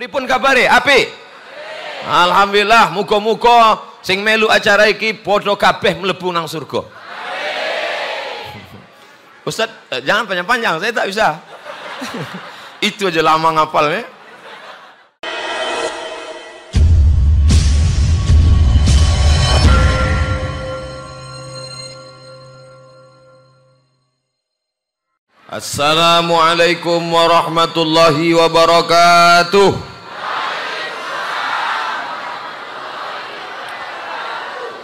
Pripun kabare? Apik. Alhamdulillah, muga-muga sing melu acara iki padha kabeh mlebu nang surga. Ustaz, eh, jangan panjang-panjang, saya tak bisa. Itu aja lama ngapalnya. Assalamualaikum warahmatullahi wabarakatuh.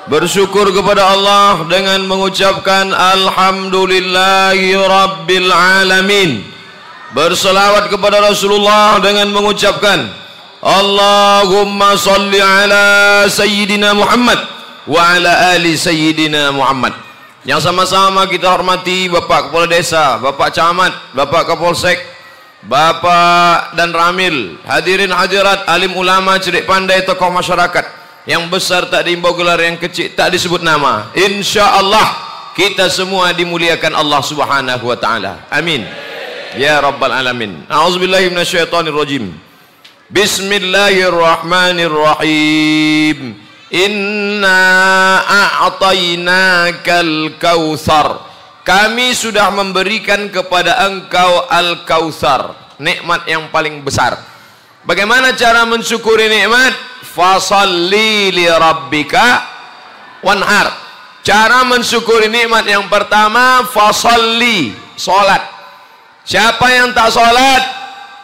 Bersyukur kepada Allah dengan mengucapkan Alhamdulillahi Rabbil Alamin. Berselawat kepada Rasulullah dengan mengucapkan Allahumma salli ala Sayyidina Muhammad wa ala ali Sayyidina Muhammad. Yang sama-sama kita hormati Bapak Kepala Desa, Bapak Camat, Bapak Kapolsek, Bapak dan Ramil, hadirin hadirat, alim ulama, cerdik pandai, tokoh masyarakat. Yang besar tak diimbau gelar, yang kecil tak disebut nama. Insya Allah kita semua dimuliakan Allah Subhanahu wa taala. Amin. Ya rabbal alamin. A'udzubillahi. Bismillahirrahmanirrahim. Inna a'tainakal kautsar. Kami sudah memberikan kepada engkau al-kautsar, nikmat yang paling besar. Bagaimana cara mensyukuri nikmat? Fasalli li rabbika wanhar. Cara mensyukuri nikmat yang pertama fasalli, salat. Siapa yang tak salat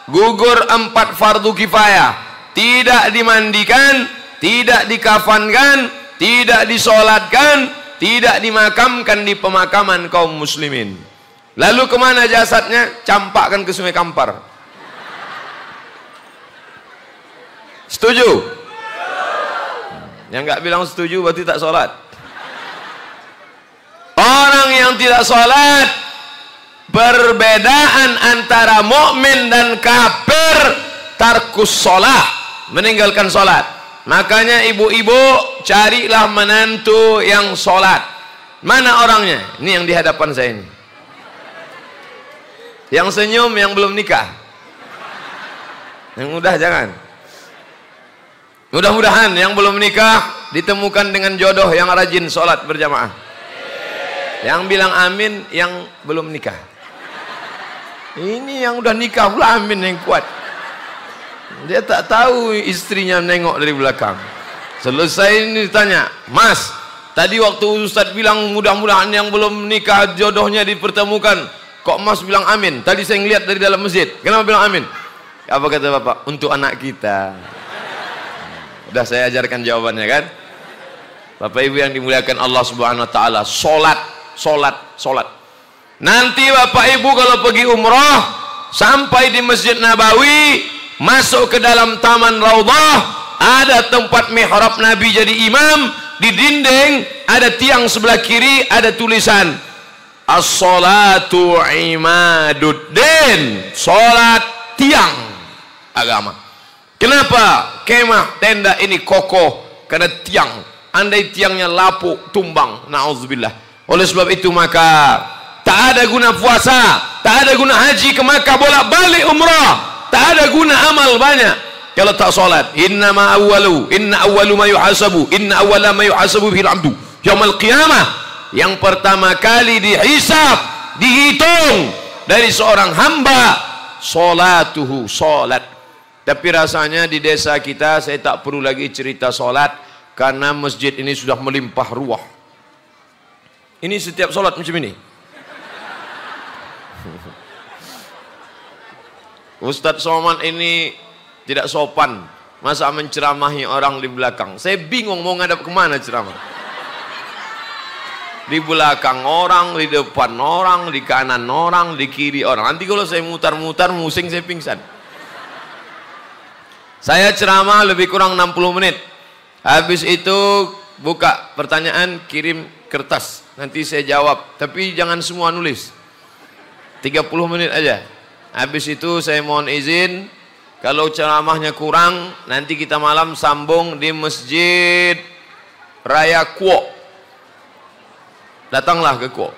gugur empat fardu kifayah, tidak dimandikan, tidak dikafankan, tidak disolatkan, tidak dimakamkan di pemakaman kaum muslimin. Lalu ke mana jasadnya? Campakkan ke sungai Kampar. Setuju? Yang nggak bilang setuju berarti tak sholat. Orang yang tidak sholat perbedaan antara mukmin dan kafir tarkus sholat meninggalkan sholat Makanya ibu-ibu carilah menantu yang sholat. Mana orangnya? Ini yang di hadapan saya ini. Yang senyum yang belum nikah. Yang mudah jangan. Mudah-mudahan yang belum nikah ditemukan dengan jodoh yang rajin sholat berjamaah. Yang bilang amin yang belum nikah. Ini yang udah nikah pula amin yang kuat. Dia tak tahu istrinya nengok dari belakang. Selesai ini ditanya, Mas, tadi waktu Ustaz bilang mudah-mudahan yang belum nikah jodohnya dipertemukan. Kok Mas bilang amin? Tadi saya ngeliat dari dalam masjid. Kenapa bilang amin? Apa kata Bapak? Untuk anak kita. Udah saya ajarkan jawabannya kan? Bapak Ibu yang dimuliakan Allah Subhanahu wa taala, salat, salat, salat. Nanti Bapak Ibu kalau pergi umrah sampai di Masjid Nabawi masuk ke dalam taman raudhah ada tempat mihrab Nabi jadi imam di dinding ada tiang sebelah kiri ada tulisan as-salatu imaduddin salat tiang agama kenapa kemah tenda ini kokoh karena tiang. Andai tiangnya lapuk tumbang. Na'udzubillah. Oleh sebab itu maka tak ada guna puasa tak ada guna haji ke Makkah bolak balik umrah. Tak ada guna amal banyak. Kalau tak solat inna ma awwalu inna awwalu ma yuhasabu inna awwala ma yuhasabu bil abdu. Yaumul qiyamah yang pertama kali dihisab dihitung dari seorang hamba solatuhu solat tapi rasanya di desa kita saya tak perlu lagi cerita solat karena masjid ini sudah melimpah ruah ini setiap solat macam ini Ustadz Soman ini tidak sopan. Masa menceramahi orang di belakang. Saya bingung mau ngadap ke mana ceramah. Di belakang orang, di depan orang, di kanan orang, di kiri orang. Nanti kalau saya mutar-mutar, musing saya pingsan. Saya ceramah lebih kurang 60 menit. Habis itu buka pertanyaan, kirim kertas. Nanti saya jawab. Tapi jangan semua nulis. 30 menit aja. Habis itu saya mohon izin kalau ceramahnya kurang nanti kita malam sambung di Masjid Raya Kuok. Datanglah ke Kuok.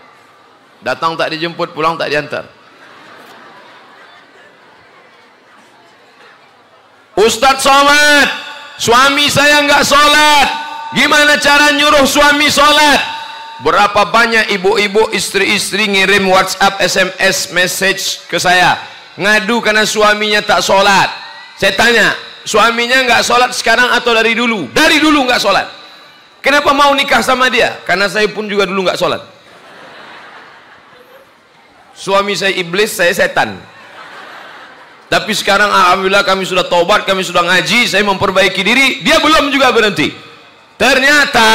Datang tak dijemput, pulang tak diantar. Ustadz Somad, suami saya nggak sholat. Gimana cara nyuruh suami sholat? Berapa banyak ibu-ibu istri-istri ngirim WhatsApp, SMS, message ke saya. Ngadu karena suaminya tak sholat. Saya tanya, suaminya nggak sholat sekarang atau dari dulu? Dari dulu nggak sholat. Kenapa mau nikah sama dia? Karena saya pun juga dulu nggak sholat. Suami saya iblis, saya setan. Tapi sekarang alhamdulillah kami sudah tobat, kami sudah ngaji, saya memperbaiki diri, dia belum juga berhenti. Ternyata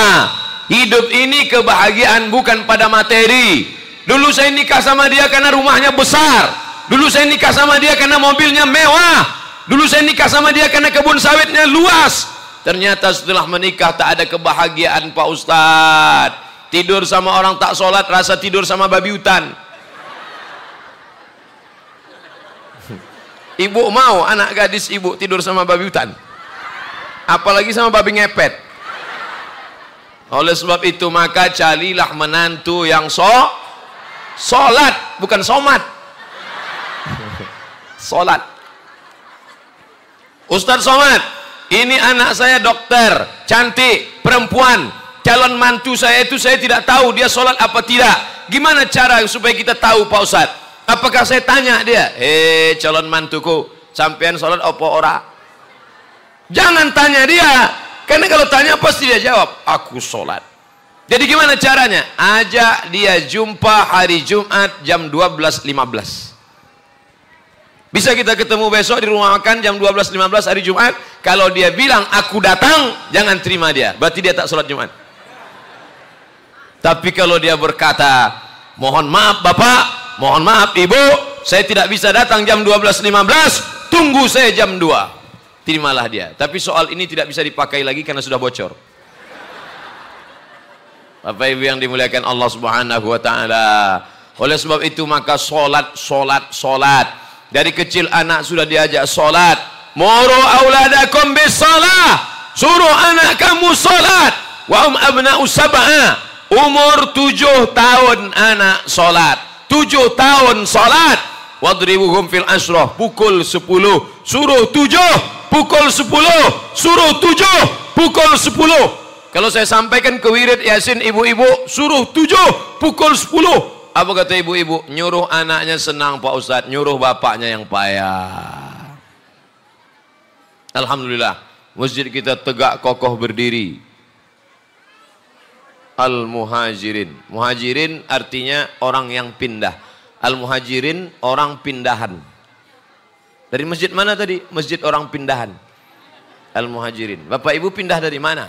hidup ini kebahagiaan bukan pada materi. Dulu saya nikah sama dia karena rumahnya besar. Dulu saya nikah sama dia karena mobilnya mewah. Dulu saya nikah sama dia karena kebun sawitnya luas. Ternyata setelah menikah tak ada kebahagiaan Pak Ustadz. Tidur sama orang tak sholat rasa tidur sama babi hutan. Ibu mau anak gadis ibu tidur sama babi hutan. Apalagi sama babi ngepet. Oleh sebab itu maka carilah menantu yang so solat bukan somat. solat. Ustadz Somat, ini anak saya dokter, cantik, perempuan. Calon mantu saya itu saya tidak tahu dia solat apa tidak. Gimana cara supaya kita tahu Pak Ustadz? Apakah saya tanya dia, eh calon mantuku, sampean sholat apa ora? Jangan tanya dia, karena kalau tanya pasti dia jawab, aku sholat. Jadi gimana caranya? Ajak dia jumpa hari Jumat jam 12.15. Bisa kita ketemu besok di rumah makan jam 12.15 hari Jumat. Kalau dia bilang aku datang, jangan terima dia. Berarti dia tak sholat Jumat. Tapi kalau dia berkata, mohon maaf Bapak, mohon maaf ibu. Saya tidak bisa datang jam 12.15 tunggu saya jam 2 terimalah dia. Tapi soal ini tidak bisa dipakai lagi karena sudah bocor. Bapak Ibu yang dimuliakan Allah Subhanahu wa taala. Oleh sebab itu maka solat solat solat. Dari kecil anak sudah diajak solat. Muru auladakum bisalah suruh anak kamu solat. Wa um abna'u umur tujuh tahun anak solat tujuh tahun salat. Wadribuhum fil asrah pukul sepuluh suruh tujuh pukul sepuluh suruh tujuh pukul sepuluh. Kalau saya sampaikan ke wirid yasin ibu-ibu suruh tujuh pukul sepuluh. Apa kata ibu-ibu? Nyuruh anaknya senang Pak Ustadz. Nyuruh bapaknya yang payah. Alhamdulillah masjid kita tegak kokoh berdiri al-muhajirin. Muhajirin artinya orang yang pindah. Al-muhajirin orang pindahan. Dari masjid mana tadi? Masjid orang pindahan. Al-muhajirin. Bapak Ibu pindah dari mana?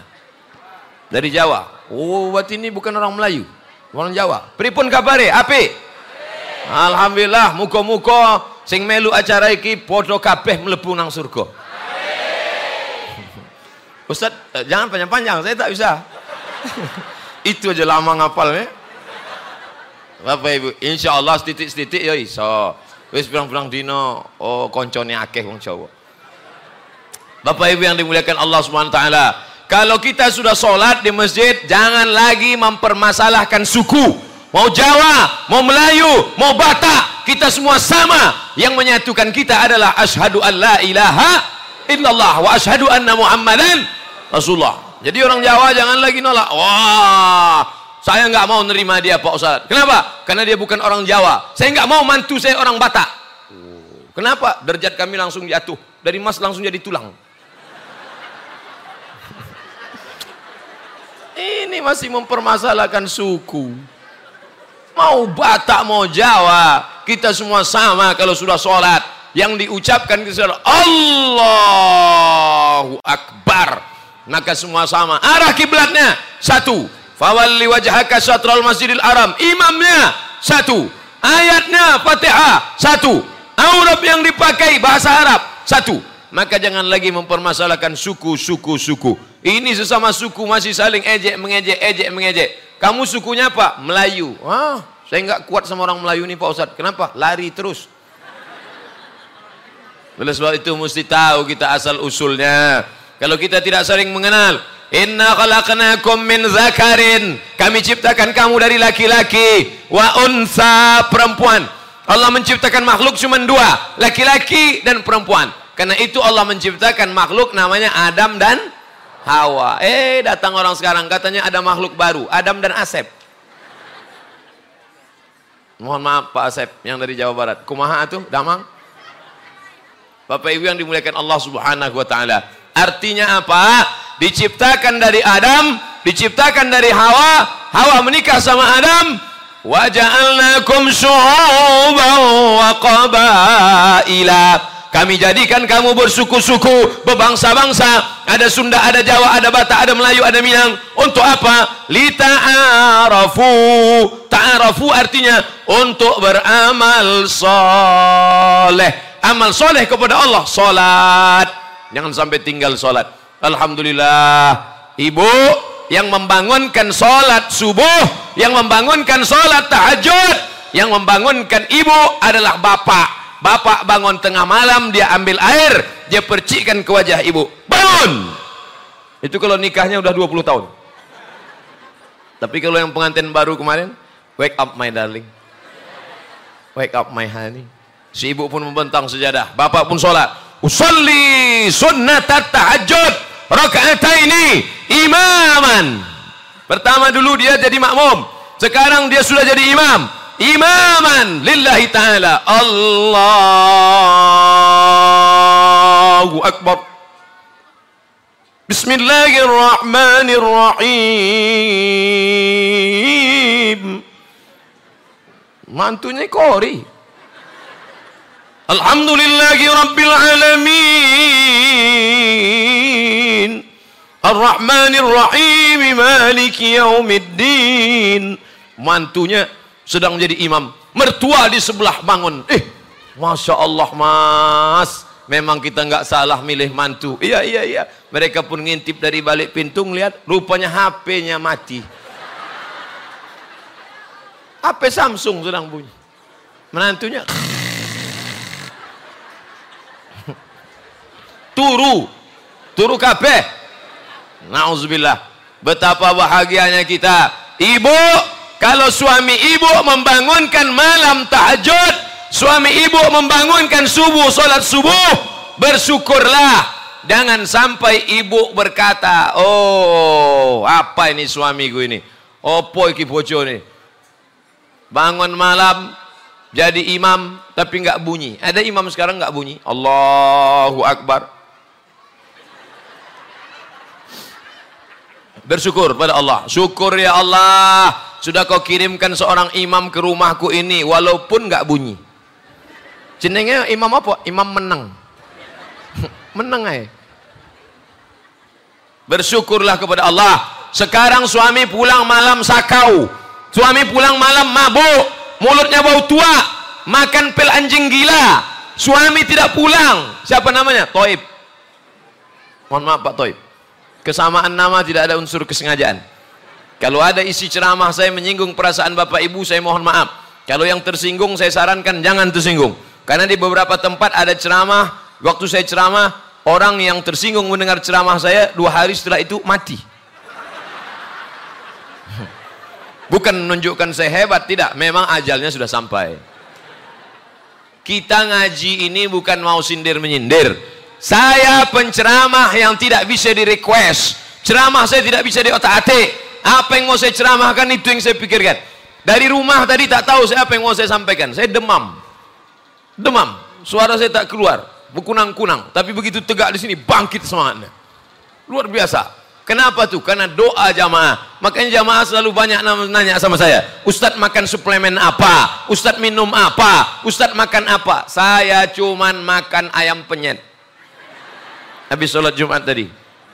Dari Jawa. Oh, berarti ini bukan orang Melayu. Orang Jawa. Pripun kabare? Api? Alhamdulillah, muka-muka sing melu acara iki padha kabeh mlebu nang surga. Ustaz, eh, jangan panjang-panjang, saya tak bisa. Itu aja lama ngapalnya. Bapak Ibu, insya Allah setitik-setitik ya iso. Wis bilang-bilang dino, oh koncone akeh wong Jawa. Bapak Ibu yang dimuliakan Allah Subhanahu taala, kalau kita sudah sholat di masjid, jangan lagi mempermasalahkan suku. Mau Jawa, mau Melayu, mau Batak, kita semua sama. Yang menyatukan kita adalah asyhadu an la ilaha illallah wa asyhadu anna Muhammadan Rasulullah. Jadi orang Jawa jangan lagi nolak. Wah, saya nggak mau nerima dia Pak Ustaz. Kenapa? Karena dia bukan orang Jawa. Saya nggak mau mantu saya orang Batak. Kenapa? Derajat kami langsung jatuh. Dari emas langsung jadi tulang. Ini masih mempermasalahkan suku. Mau Batak, mau Jawa, kita semua sama kalau sudah sholat. Yang diucapkan kita Allahu Akbar maka semua sama. Arah kiblatnya satu. Fawalli wajhaka syatral masjidil aram imamnya satu. Ayatnya fatihah satu. Aurab yang dipakai bahasa Arab satu. Maka jangan lagi mempermasalahkan suku suku suku. Ini sesama suku masih saling ejek mengejek ejek mengejek. Kamu sukunya apa? Melayu. Ah saya nggak kuat sama orang Melayu nih Pak Ustadz kenapa? Lari terus. Oleh sebab itu mesti tahu kita asal usulnya kalau kita tidak sering mengenal, Inna khalaqnakum min zakarin. Kami ciptakan kamu dari laki-laki wa unsa perempuan. Allah menciptakan makhluk cuma dua, laki-laki dan perempuan. Karena itu Allah menciptakan makhluk namanya Adam dan Hawa. Eh, datang orang sekarang katanya ada makhluk baru, Adam dan Asep. Mohon maaf Pak Asep yang dari Jawa Barat. Kumaha tuh, Damang? Bapak Ibu yang dimuliakan Allah Subhanahu wa taala. Artinya apa? Diciptakan dari Adam, diciptakan dari Hawa, Hawa menikah sama Adam, wa ja'alnakum syu'uban wa qabaila kami jadikan kamu bersuku-suku, berbangsa-bangsa. Ada Sunda, ada Jawa, ada Batak, ada Melayu, ada Minang. Untuk apa? Lita'arafu. Ta'arafu artinya untuk beramal soleh. Amal soleh kepada Allah. Solat. Jangan sampai tinggal solat. Alhamdulillah. Ibu yang membangunkan solat subuh, yang membangunkan solat tahajud, yang membangunkan ibu adalah bapak Bapak bangun tengah malam, dia ambil air, dia percikkan ke wajah ibu. Bangun! Itu kalau nikahnya udah 20 tahun. Tapi kalau yang pengantin baru kemarin, wake up my darling. Wake up my honey. Si ibu pun membentang sejadah. Bapak pun sholat. Usalli sunnat tahajud. ini imaman. Pertama dulu dia jadi makmum. Sekarang dia sudah jadi imam imaman lillahi ta'ala Allahu Akbar Bismillahirrahmanirrahim Mantunya kori Alhamdulillahi Rabbil Alamin Ar-Rahmanir-Rahim Maliki Yaumiddin Mantunya sedang menjadi imam. Mertua di sebelah bangun. Eh, Masya Allah mas. Memang kita nggak salah milih mantu. Iya, iya, iya. Mereka pun ngintip dari balik pintu ngeliat. Rupanya HP-nya mati. HP Samsung sedang bunyi. Menantunya. Turu. Turu kabeh. Nauzubillah. Betapa bahagianya kita. Ibu kalau suami ibu membangunkan malam tahajud, suami ibu membangunkan subuh, solat subuh, bersyukurlah. Jangan sampai ibu berkata, oh apa ini suamiku ini? Opo iki bojo ini? Bangun malam, jadi imam tapi nggak bunyi. Ada imam sekarang nggak bunyi. Allahu Akbar. Bersyukur pada Allah. Syukur ya Allah sudah kau kirimkan seorang imam ke rumahku ini walaupun nggak bunyi. Jenengnya imam apa? Imam menang. menang eh. Bersyukurlah kepada Allah. Sekarang suami pulang malam sakau. Suami pulang malam mabuk. Mulutnya bau tua. Makan pil anjing gila. Suami tidak pulang. Siapa namanya? Toib. Mohon maaf Pak Toib. Kesamaan nama tidak ada unsur kesengajaan. Kalau ada isi ceramah saya menyinggung perasaan Bapak Ibu, saya mohon maaf. Kalau yang tersinggung, saya sarankan jangan tersinggung. Karena di beberapa tempat ada ceramah, waktu saya ceramah, orang yang tersinggung mendengar ceramah saya, dua hari setelah itu mati. Bukan menunjukkan saya hebat, tidak. Memang ajalnya sudah sampai. Kita ngaji ini bukan mau sindir menyindir. Saya penceramah yang tidak bisa di request. Ceramah saya tidak bisa di otak-atik. Apa yang mau saya ceramahkan itu yang saya pikirkan. Dari rumah tadi tak tahu saya apa yang mau saya sampaikan. Saya demam. Demam. Suara saya tak keluar. Berkunang-kunang. Tapi begitu tegak di sini bangkit semangatnya. Luar biasa. Kenapa tuh? Karena doa jamaah. Makanya jamaah selalu banyak nanya sama saya. Ustadz makan suplemen apa? Ustadz minum apa? Ustadz makan apa? Saya cuman makan ayam penyet. Habis sholat Jumat tadi.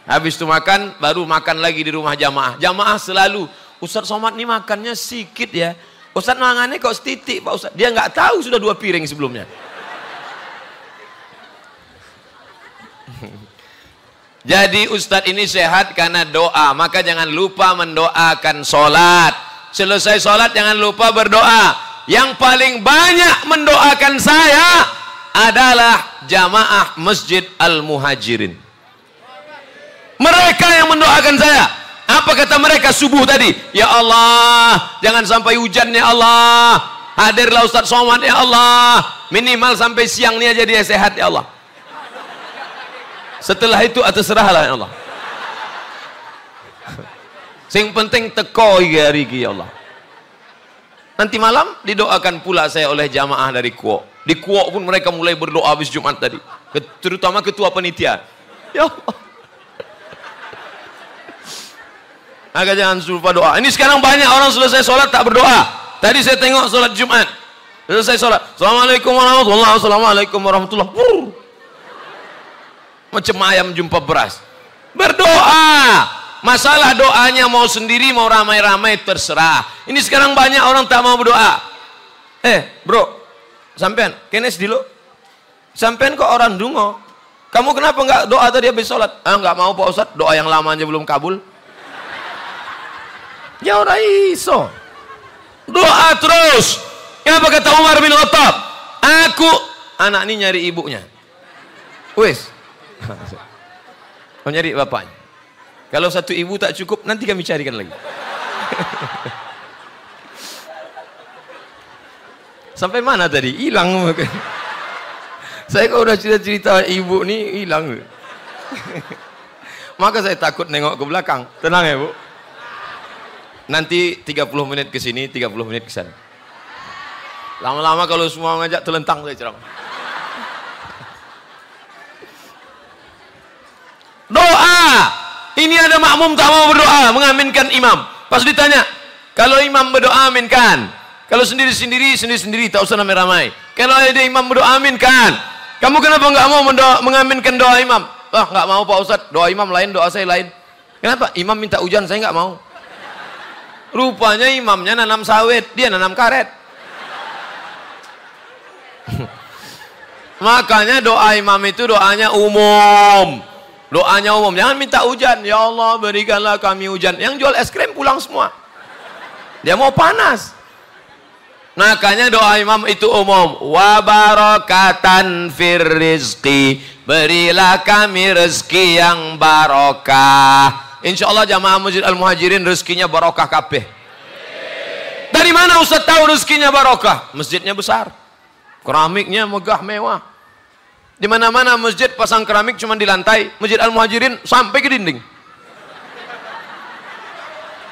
Habis itu makan, baru makan lagi di rumah jamaah. Jamaah selalu, Ustaz Somad ini makannya sedikit ya. Ustaz mangannya kok setitik Pak Ustaz. Dia nggak tahu sudah dua piring sebelumnya. Jadi Ustadz ini sehat karena doa. Maka jangan lupa mendoakan sholat. Selesai sholat jangan lupa berdoa. Yang paling banyak mendoakan saya adalah jamaah Masjid Al-Muhajirin. Mereka yang mendoakan saya. Apa kata mereka subuh tadi? Ya Allah, jangan sampai hujan ya Allah. Hadirlah Ustaz Somad ya Allah. Minimal sampai siang ini aja dia sehat ya Allah. Setelah itu atas serahlah ya Allah. Sing penting teko hari ya Allah. Nanti malam didoakan pula saya oleh jamaah dari Kuok. Di Kuok pun mereka mulai berdoa habis Jumat tadi. Terutama ketua penitia. Ya Allah. Agak jangan lupa doa. Ini sekarang banyak orang selesai sholat tak berdoa. Tadi saya tengok sholat Jumat. Selesai sholat. Assalamualaikum warahmatullahi wabarakatuh. Assalamualaikum warahmatullahi wabarakatuh. Macam ayam jumpa beras. Berdoa. Masalah doanya mau sendiri mau ramai-ramai terserah. Ini sekarang banyak orang tak mau berdoa. Eh, bro, sampean, kenes dulu. Sampean kok orang dungo. Kamu kenapa enggak doa tadi habis sholat? Ah, enggak mau Pak Ustaz, doa yang lama aja belum kabul. Ya orang iso. Doa terus. Kenapa kata Umar bin Khattab? Aku anak ini nyari ibunya. Wes. Mau nyari bapaknya. Kalau satu ibu tak cukup, nanti kami carikan lagi. Sampai mana tadi? Hilang. saya kalau udah cerita-cerita ibu ni hilang. Maka saya takut nengok ke belakang. Tenang ya, Bu. Nanti 30 menit ke sini, 30 menit ke sana. Lama-lama kalau semua ngajak telentang saya ceramah. Doa ini ada makmum tak mau berdoa, mengaminkan imam. Pas ditanya, kalau imam berdoa aminkan. Kalau sendiri-sendiri, sendiri-sendiri, tak usah ramai-ramai. Kalau ada imam berdoa aminkan. Kamu kenapa enggak mau mendoa, mengaminkan doa imam? Ah, enggak mau Pak Ustaz, doa imam lain, doa saya lain. Kenapa? Imam minta hujan, saya enggak mau. Rupanya imamnya nanam sawit, dia nanam karet. Makanya doa imam itu doanya umum. Doanya umum, jangan minta hujan. Ya Allah berikanlah kami hujan. Yang jual es krim pulang semua. Dia mau panas. Makanya doa imam itu umum. Wa barakatan fir rizki. Berilah kami rezeki yang barokah. Insya Allah jamaah masjid al-muhajirin rezekinya barokah kabeh. Dari mana Ustaz tahu rezekinya barokah? Masjidnya besar. Keramiknya megah mewah. Di mana-mana masjid pasang keramik cuma di lantai. Masjid Al-Muhajirin sampai ke dinding.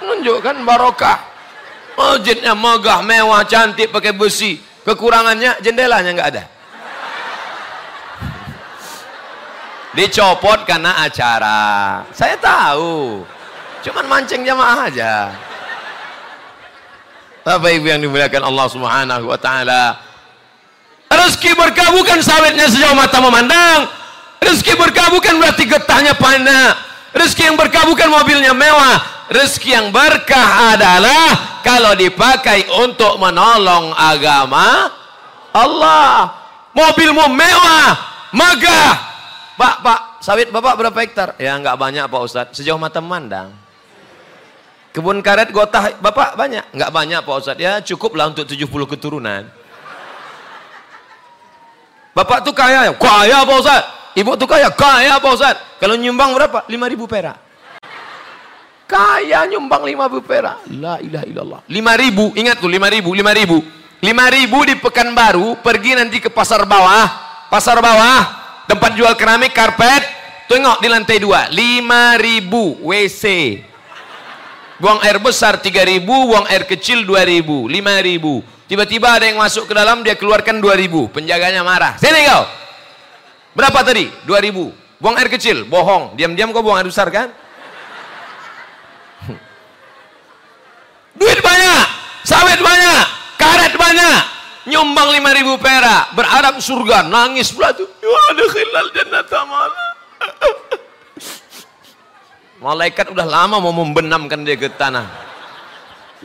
Menunjukkan barokah. Masjidnya megah, mewah, cantik, pakai besi. Kekurangannya jendelanya nggak ada. Dicopot karena acara. Saya tahu. Cuman mancing jamaah aja. Bapak Ibu yang dimuliakan Allah Subhanahu wa taala. Rezeki berkah bukan sawitnya sejauh mata memandang. Rezeki berkah bukan berarti getahnya panah. Rezeki yang berkah bukan mobilnya mewah. Rezeki yang berkah adalah kalau dipakai untuk menolong agama Allah. Mobilmu mewah, megah. Pak, Pak, sawit Bapak berapa hektar? Ya enggak banyak Pak Ustadz, sejauh mata memandang. Kebun karet gotah Bapak banyak? Enggak banyak Pak Ustadz, ya cukuplah untuk 70 keturunan. Bapak tuh kaya ya? Kaya Pak Ustaz. Ibu tuh kaya? Kaya Pak Ustaz. Kalau nyumbang berapa? 5 ribu perak. Kaya nyumbang 5 ribu perak. La ilaha illallah. 5 ribu, ingat tuh 5 ribu, 5 ribu. 5 ribu di Pekanbaru, pergi nanti ke pasar bawah. Pasar bawah, tempat jual keramik, karpet. Tengok di lantai 2, 5 ribu WC. Buang air besar 3 ribu, buang air kecil 2 ribu, 5 ribu. Tiba-tiba ada yang masuk ke dalam, dia keluarkan 2000. Penjaganya marah. Sini kau. Berapa tadi? 2000. Buang air kecil. Bohong. Diam-diam kau buang air besar kan? Duit banyak. Sawit banyak. Karet banyak. Nyumbang 5000 perak. Berharap surga. Nangis pula tuh. Ya jannata Malaikat udah lama mau membenamkan dia ke tanah.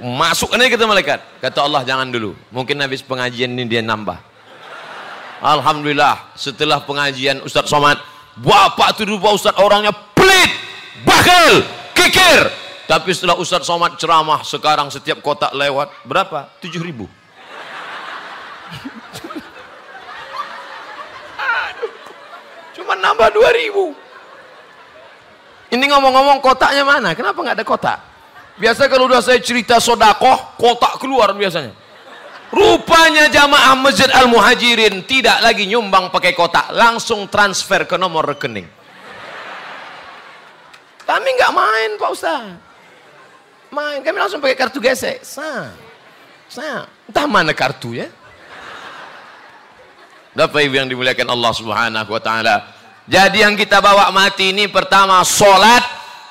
Masuk ini kata malaikat. Kata Allah jangan dulu. Mungkin habis pengajian ini dia nambah. Alhamdulillah setelah pengajian Ustaz Somad. Bapak itu rupa Ustaz orangnya pelit. Bakal. Kikir. Tapi setelah Ustaz Somad ceramah sekarang setiap kotak lewat. Berapa? Tujuh ribu. Cuma nambah dua ribu. Ini ngomong-ngomong kotaknya mana? Kenapa nggak ada kotak? Biasa kalau udah saya cerita sodakoh, kotak keluar biasanya. Rupanya jamaah Masjid Al-Muhajirin tidak lagi nyumbang pakai kotak, langsung transfer ke nomor rekening. nggak main Pak Ustaz. Main, kami langsung pakai kartu gesek. Sah. Sah. Entah mana kartunya. Bapak Ibu yang dimuliakan Allah Subhanahu wa taala. Jadi yang kita bawa mati ini pertama solat,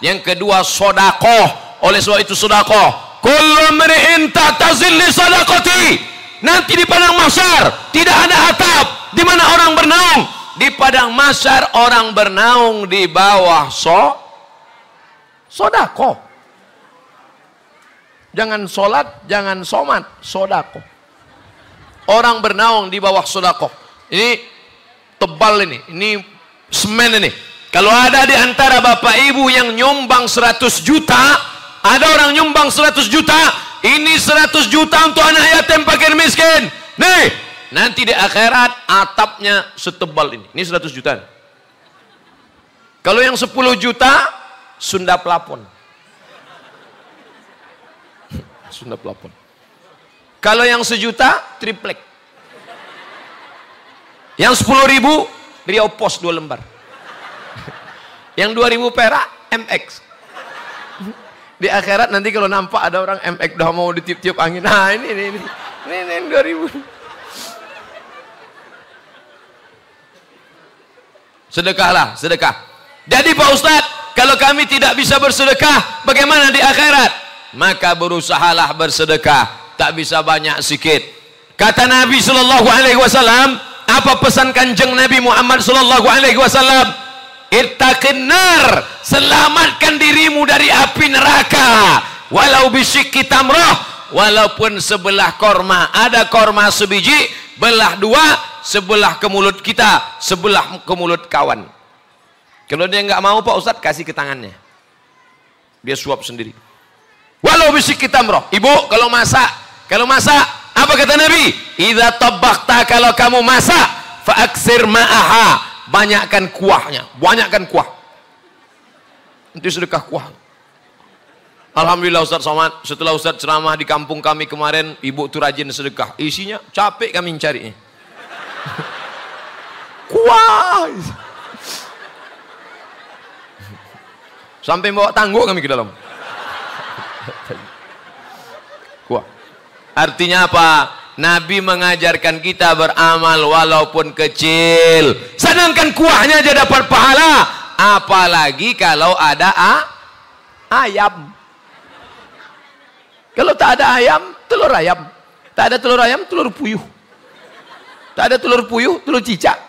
yang kedua sodakoh. Oleh sebab itu sodakoh. Kullu mri'in ta'tazil li sadaqati. Nanti di padang mahsyar tidak ada atap di mana orang bernaung. Di padang mahsyar orang bernaung di bawah so sodakoh. Jangan solat, jangan somat, sodakoh. Orang bernaung di bawah sodakoh. Ini tebal ini, ini semen ini. Kalau ada di antara bapak ibu yang nyumbang 100 juta, ada orang nyumbang 100 juta, ini 100 juta untuk anak yatim fakir miskin. Nih, nanti di akhirat atapnya setebal ini. Ini 100 juta. Kalau yang 10 juta, Sunda pelapon. Sunda pelapon. Kalau yang sejuta, triplek. Yang 10 ribu, Riau Pos dua lembar. Yang 2 ribu perak, MX. Di akhirat nanti kalau nampak ada orang MX udah mau ditiup-tiup angin. Nah ini, ini, ini. Ini, ini, ini 2 ribu. Sedekahlah, sedekah. Jadi Pak Ustadz, kalau kami tidak bisa bersedekah, bagaimana di akhirat? Maka berusahalah bersedekah. Tak bisa banyak sikit. Kata Nabi Sallallahu Alaihi Wasallam, apa pesan kanjeng Nabi Muhammad sallallahu alaihi wasallam? Ittaqin nar, selamatkan dirimu dari api neraka. Walau bisyikki tamrah, walaupun sebelah korma, ada korma sebiji, belah dua, sebelah ke mulut kita, sebelah ke mulut kawan. Kalau dia nggak mau Pak Ustadz, kasih ke tangannya. Dia suap sendiri. Walau bisyikki tamrah. Ibu, kalau masak, kalau masak, apa kata Nabi? Idza tabakhta kalau kamu masak, faaksir ma'aha. Banyakkan kuahnya, banyakkan kuah. Nanti sedekah kuah. Alhamdulillah Ustaz Somad, setelah Ustaz ceramah di kampung kami kemarin, ibu tuh rajin sedekah. Isinya capek kami mencarinya. kuah. Sampai bawa tangguh kami ke dalam. Artinya apa? Nabi mengajarkan kita beramal walaupun kecil. Sedangkan kuahnya aja dapat pahala. Apalagi kalau ada a ayam. Kalau tak ada ayam, telur ayam. Tak ada telur ayam, telur puyuh. Tak ada telur puyuh, telur cicak.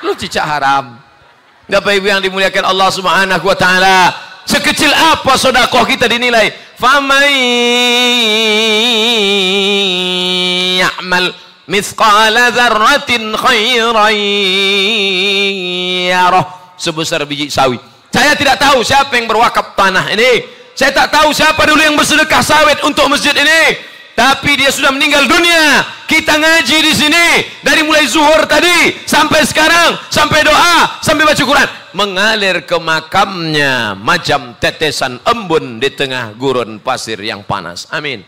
Telur cicak haram. Bapak Ibu yang dimuliakan Allah Subhanahu wa taala, Sekecil apa sodakoh kita dinilai? Famai ya'mal mithqala dzarratin khairan yarah sebesar biji sawi. Saya tidak tahu siapa yang berwakaf tanah ini. Saya tak tahu siapa dulu yang bersedekah sawit untuk masjid ini. Tapi dia sudah meninggal dunia. Kita ngaji di sini dari mulai zuhur tadi sampai sekarang, sampai doa, sampai baca Quran mengalir ke makamnya macam tetesan embun di tengah gurun pasir yang panas. Amin.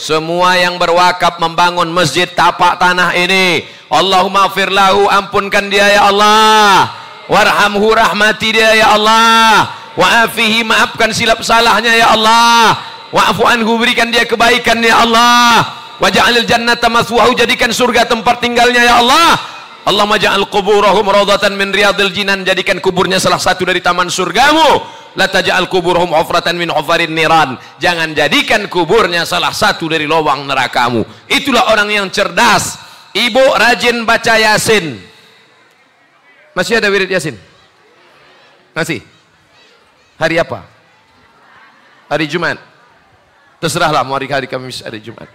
Semua yang berwakaf membangun masjid tapak tanah ini, Allahumma firlahu ampunkan dia ya Allah. Warhamhu rahmati dia ya Allah. Wa'afihi maafkan silap salahnya ya Allah. Wa'afu anhu berikan dia kebaikan ya Allah. Waja'alil jannata maswahu jadikan surga tempat tinggalnya ya Allah. Allah maja'al kuburahum rawdatan min riyadil jinan. Jadikan kuburnya salah satu dari taman surgamu. La taj'al kuburahum hufratan min hufarin niran. Jangan jadikan kuburnya salah satu dari lubang nerakamu. Itulah orang yang cerdas. Ibu rajin baca yasin. Masih ada wirid yasin? Masih? Hari apa? Hari Jumat. Terserahlah mau hari hari Kamis hari Jumat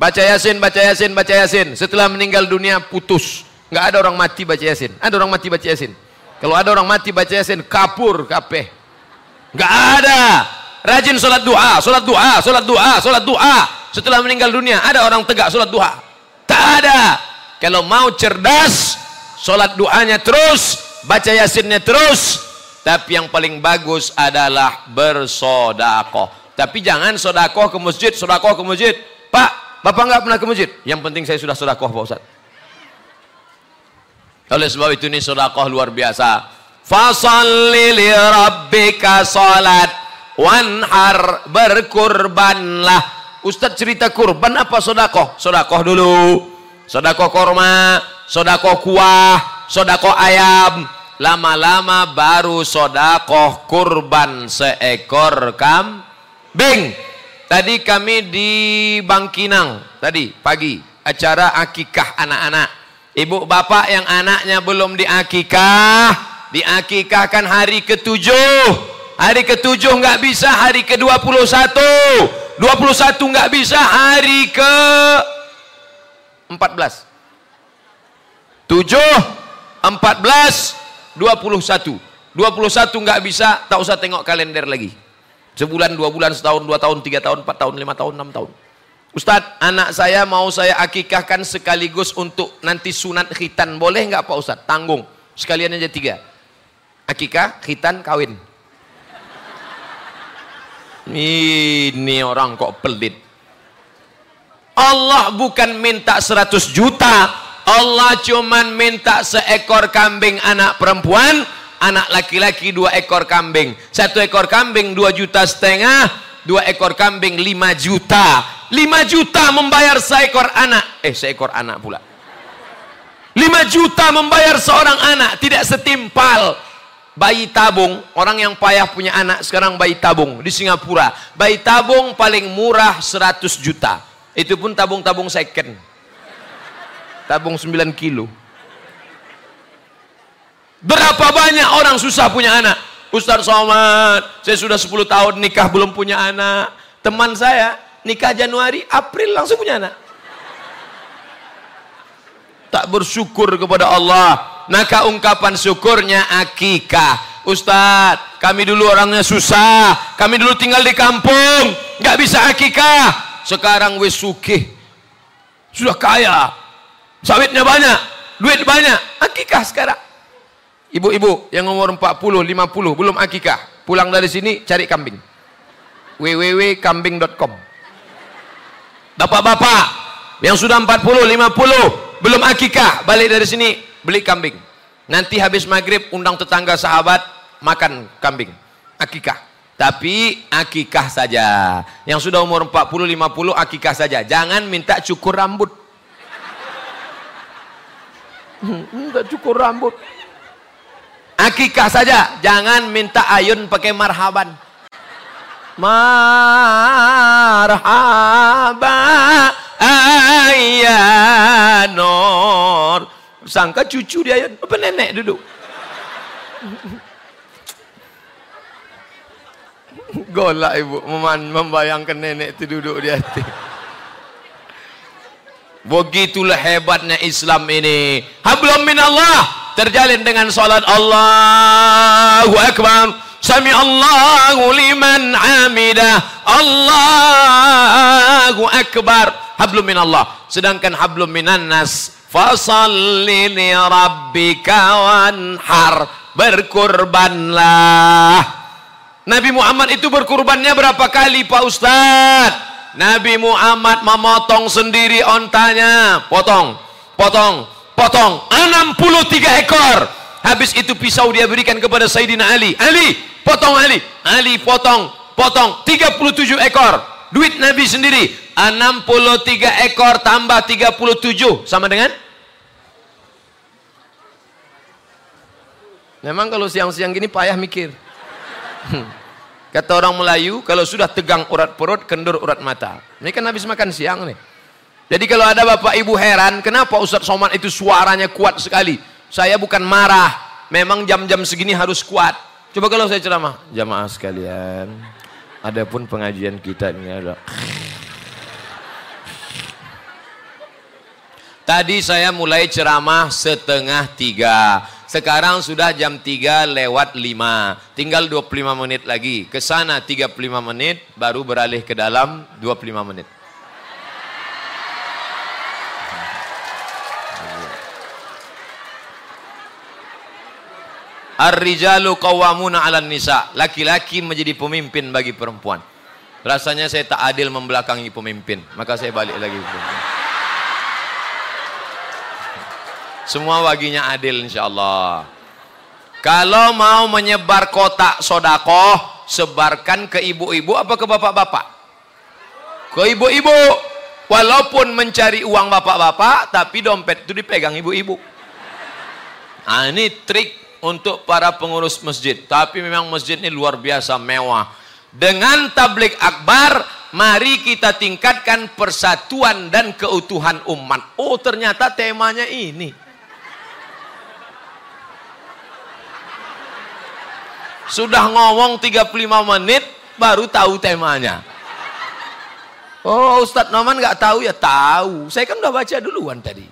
Baca Yasin, baca Yasin, baca Yasin. Setelah meninggal dunia putus. Nggak ada orang mati baca Yasin. Ada orang mati baca Yasin. Kalau ada orang mati baca Yasin, kapur kabeh. Nggak ada. Rajin sholat doa, sholat doa, sholat doa, sholat doa. Setelah meninggal dunia, ada orang tegak sholat doa. Tak ada. Kalau mau cerdas, sholat doanya terus, baca Yasinnya terus. Tapi yang paling bagus adalah bersodakoh. Tapi jangan sodakoh ke masjid, sodakoh ke masjid. Pak, Bapak nggak pernah ke masjid. Yang penting saya sudah sodakoh Pak Ustaz. Oleh sebab itu ini sodakoh luar biasa. Fasalli li rabbika salat wanhar berkurbanlah. Ustaz cerita kurban apa sodakoh? Sodakoh dulu. Sodakoh korma, sodakoh kuah, sodakoh ayam. Lama-lama baru sodakoh kurban seekor kambing. Tadi kami di Bangkinang, tadi pagi, acara akikah anak-anak. Ibu bapak yang anaknya belum diakikah, diakikahkan hari ketujuh. Hari ketujuh nggak bisa, hari ke 21. 21 nggak bisa, hari ke 14. 7, 14, 21. 21 nggak bisa, tak usah tengok kalender lagi. Sebulan, dua bulan, setahun, dua tahun, tiga tahun, empat tahun, lima tahun, enam tahun. Ustadz, anak saya mau saya akikahkan sekaligus untuk nanti sunat khitan. Boleh nggak Pak Ustadz? Tanggung. Sekalian aja tiga. Akikah, khitan, kawin. Ini orang kok pelit. Allah bukan minta 100 juta. Allah cuman minta seekor kambing anak perempuan. Anak laki-laki dua ekor kambing. Satu ekor kambing dua juta setengah. Dua ekor kambing lima juta. Lima juta membayar seekor anak. Eh seekor anak pula. Lima juta membayar seorang anak. Tidak setimpal bayi tabung, orang yang payah punya anak sekarang bayi tabung di Singapura. Bayi tabung paling murah 100 juta. Itu pun tabung-tabung second. Tabung 9 kilo. Berapa banyak orang susah punya anak? Ustaz Somad, saya sudah 10 tahun nikah belum punya anak. Teman saya nikah Januari, April langsung punya anak. Tak bersyukur kepada Allah maka ungkapan syukurnya akikah. Ustadz, kami dulu orangnya susah. Kami dulu tinggal di kampung. Gak bisa akikah. Sekarang wes sukih. Sudah kaya. Sawitnya banyak. Duit banyak. Akikah sekarang. Ibu-ibu yang umur 40, 50 belum akikah. Pulang dari sini cari kambing. www.kambing.com Bapak-bapak yang sudah 40, 50 belum akikah. Balik dari sini beli kambing. Nanti habis maghrib undang tetangga sahabat makan kambing. Akikah. Tapi akikah saja. Yang sudah umur 40, 50 akikah saja. Jangan minta cukur rambut. Minta cukur rambut. Akikah saja. Jangan minta ayun pakai marhaban. Marhaba ayyanor Sangka cucu dia, apa nenek duduk. Golak ibu membayangkan nenek itu duduk di hati. Begitulah hebatnya Islam ini. Hablum min Allah terjalin dengan salat Allahu Akbar. Sami Allahu liman amidah. Allahu Akbar. Hablum min Allah. Sedangkan hablum minan nas Fasalli li rabbika wanhar. Berkurbanlah. Nabi Muhammad itu berkurbannya berapa kali Pak Ustaz? Nabi Muhammad memotong sendiri ontanya. Potong, potong, potong. 63 ekor. Habis itu pisau dia berikan kepada Sayyidina Ali. Ali, potong Ali. Ali potong, potong. 37 ekor. Duit Nabi sendiri. 63 ekor tambah 37 sama dengan Memang kalau siang-siang gini payah mikir. Kata orang Melayu, kalau sudah tegang urat perut, kendur urat mata. Ini kan habis makan siang nih. Jadi kalau ada bapak ibu heran, kenapa Ustadz Somad itu suaranya kuat sekali? Saya bukan marah, memang jam-jam segini harus kuat. Coba kalau saya ceramah, jamaah sekalian, adapun pengajian kita ini adalah Tadi saya mulai ceramah setengah tiga. Sekarang sudah jam tiga lewat lima. Tinggal 25 menit lagi. Ke sana 35 menit, baru beralih ke dalam 25 menit. Ar-rijalu qawwamuna 'alan nisa. Laki-laki menjadi pemimpin bagi perempuan. Rasanya saya tak adil membelakangi pemimpin, maka saya balik lagi. Semua baginya adil insya Allah. Kalau mau menyebar kotak sodakoh, sebarkan ke ibu-ibu apa ke bapak-bapak? Ke ibu-ibu. Walaupun mencari uang bapak-bapak, tapi dompet itu dipegang ibu-ibu. Nah, ini trik untuk para pengurus masjid. Tapi memang masjid ini luar biasa mewah. Dengan tablik akbar, mari kita tingkatkan persatuan dan keutuhan umat. Oh, ternyata temanya ini. Sudah ngomong 35 menit, baru tahu temanya. Oh Ustadz Noman nggak tahu ya tahu. Saya kan udah baca duluan tadi.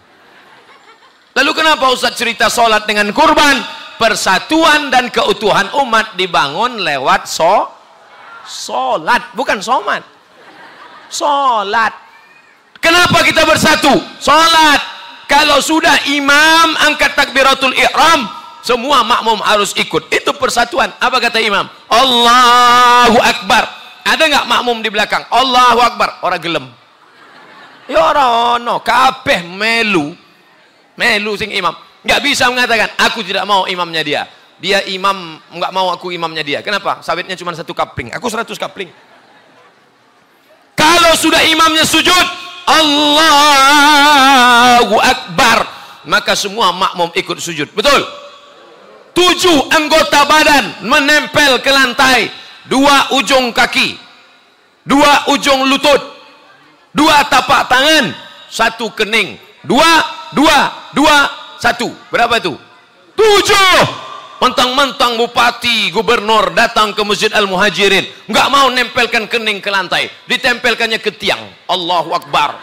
Lalu kenapa Ustadz cerita sholat dengan kurban? Persatuan dan keutuhan umat dibangun lewat so sholat, bukan somat. Sholat. Kenapa kita bersatu? Sholat. Kalau sudah imam angkat takbiratul ihram, semua makmum harus ikut. Itu persatuan. Apa kata imam? Allahu Akbar. Ada nggak makmum di belakang? Allahu Akbar. Orang gelem. Ya orang no. Kabeh melu. Melu sing imam. Nggak bisa mengatakan, aku tidak mau imamnya dia. Dia imam, nggak mau aku imamnya dia. Kenapa? Sawitnya cuma satu kapling. Aku seratus kapling. Kalau sudah imamnya sujud, Allahu Akbar. Maka semua makmum ikut sujud. Betul? Tujuh anggota badan menempel ke lantai dua ujung kaki, dua ujung lutut, dua tapak tangan, satu kening, dua, dua, dua, satu. Berapa itu? Tujuh. Mentang-mentang bupati, gubernur datang ke Masjid Al-Muhajirin. Enggak mau nempelkan kening ke lantai. Ditempelkannya ke tiang. Allahu Akbar.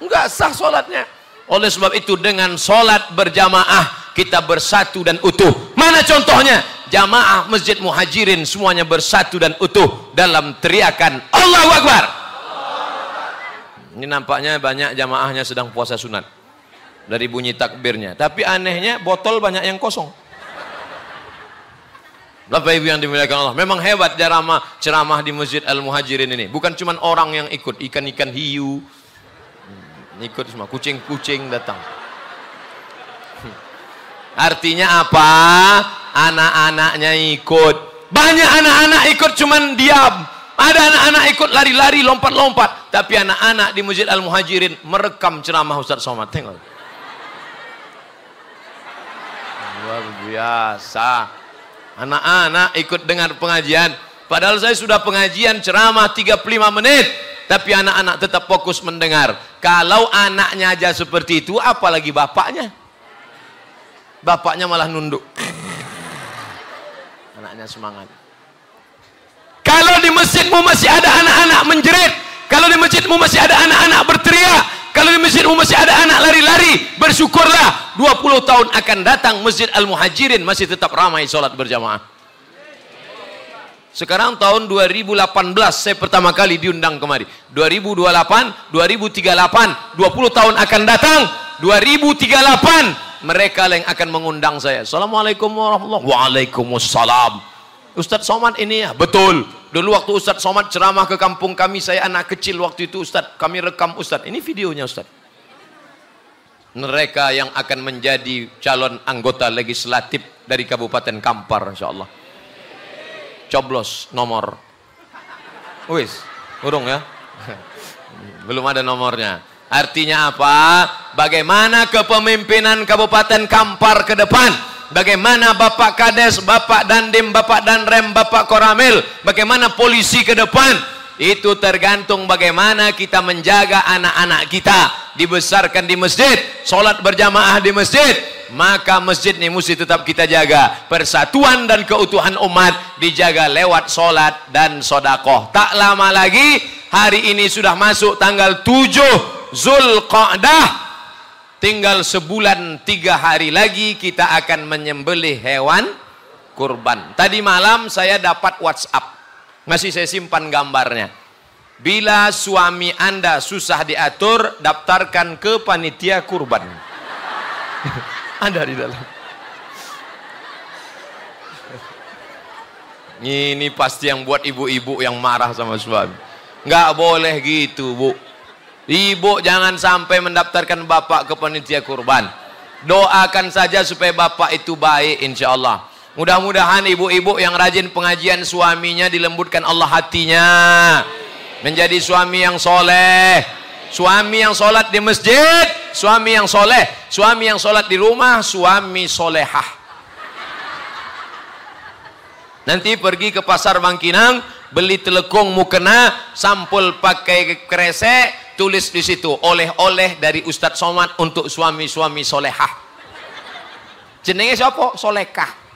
Enggak sah solatnya. Oleh sebab itu dengan solat berjamaah kita bersatu dan utuh. Mana contohnya? jamaah Masjid Muhajirin semuanya bersatu dan utuh dalam teriakan Allahu Akbar. Ini nampaknya banyak jamaahnya sedang puasa sunat dari bunyi takbirnya. Tapi anehnya botol banyak yang kosong. Bapak Ibu yang dimuliakan Allah, memang hebat ceramah ceramah di Masjid Al Muhajirin ini. Bukan cuma orang yang ikut, ikan-ikan hiu ikut semua, kucing-kucing datang. Artinya apa? anak-anaknya ikut. Banyak anak-anak ikut cuman diam. Ada anak-anak ikut lari-lari, lompat-lompat. Tapi anak-anak di Masjid Al-Muhajirin merekam ceramah Ustaz Somad. Tengok. Luar biasa. Anak-anak ikut dengar pengajian. Padahal saya sudah pengajian ceramah 35 menit. Tapi anak-anak tetap fokus mendengar. Kalau anaknya aja seperti itu, apalagi bapaknya. Bapaknya malah nunduk anaknya semangat. Kalau di masjidmu masih ada anak-anak menjerit, kalau di masjidmu masih ada anak-anak berteriak, kalau di masjidmu masih ada anak lari-lari, bersyukurlah 20 tahun akan datang Masjid Al-Muhajirin masih tetap ramai sholat berjamaah. Sekarang tahun 2018 saya pertama kali diundang kemari. 2028, 2038, 20 tahun akan datang 2038 mereka yang akan mengundang saya. Assalamualaikum warahmatullahi wabarakatuh. Waalaikumsalam. Ustadz Somad ini ya? Betul. Dulu waktu Ustadz Somad ceramah ke kampung kami, saya anak kecil waktu itu Ustadz. Kami rekam Ustadz. Ini videonya Ustadz. Mereka yang akan menjadi calon anggota legislatif dari Kabupaten Kampar insya Allah. Coblos nomor. Wis, urung ya. Belum ada nomornya. Artinya apa? Bagaimana kepemimpinan Kabupaten Kampar ke depan? Bagaimana Bapak Kades, Bapak Dandim, Bapak Danrem, Bapak Koramil? Bagaimana polisi ke depan? Itu tergantung bagaimana kita menjaga anak-anak kita. Dibesarkan di masjid, sholat berjamaah di masjid. Maka masjid ini mesti tetap kita jaga. Persatuan dan keutuhan umat dijaga lewat sholat dan sodakoh. Tak lama lagi, hari ini sudah masuk tanggal 7 Zulqa'dah tinggal sebulan tiga hari lagi kita akan menyembelih hewan kurban. Tadi malam saya dapat whatsapp. Masih saya simpan gambarnya. Bila suami anda susah diatur daftarkan ke panitia kurban. Ada di dalam. Ini pasti yang buat ibu-ibu yang marah sama suami. Nggak boleh gitu bu Ibu jangan sampai mendaftarkan bapak ke panitia kurban. Doakan saja supaya bapak itu baik insya Allah. Mudah-mudahan ibu-ibu yang rajin pengajian suaminya dilembutkan Allah hatinya. Menjadi suami yang soleh. Suami yang solat di masjid. Suami yang soleh. Suami yang solat di rumah. Suami solehah. Nanti pergi ke pasar Bangkinang, beli telekung mukena, sampul pakai kresek, tulis di situ oleh-oleh dari Ustadz Somad untuk suami-suami solehah. Jenenge siapa? Solekah.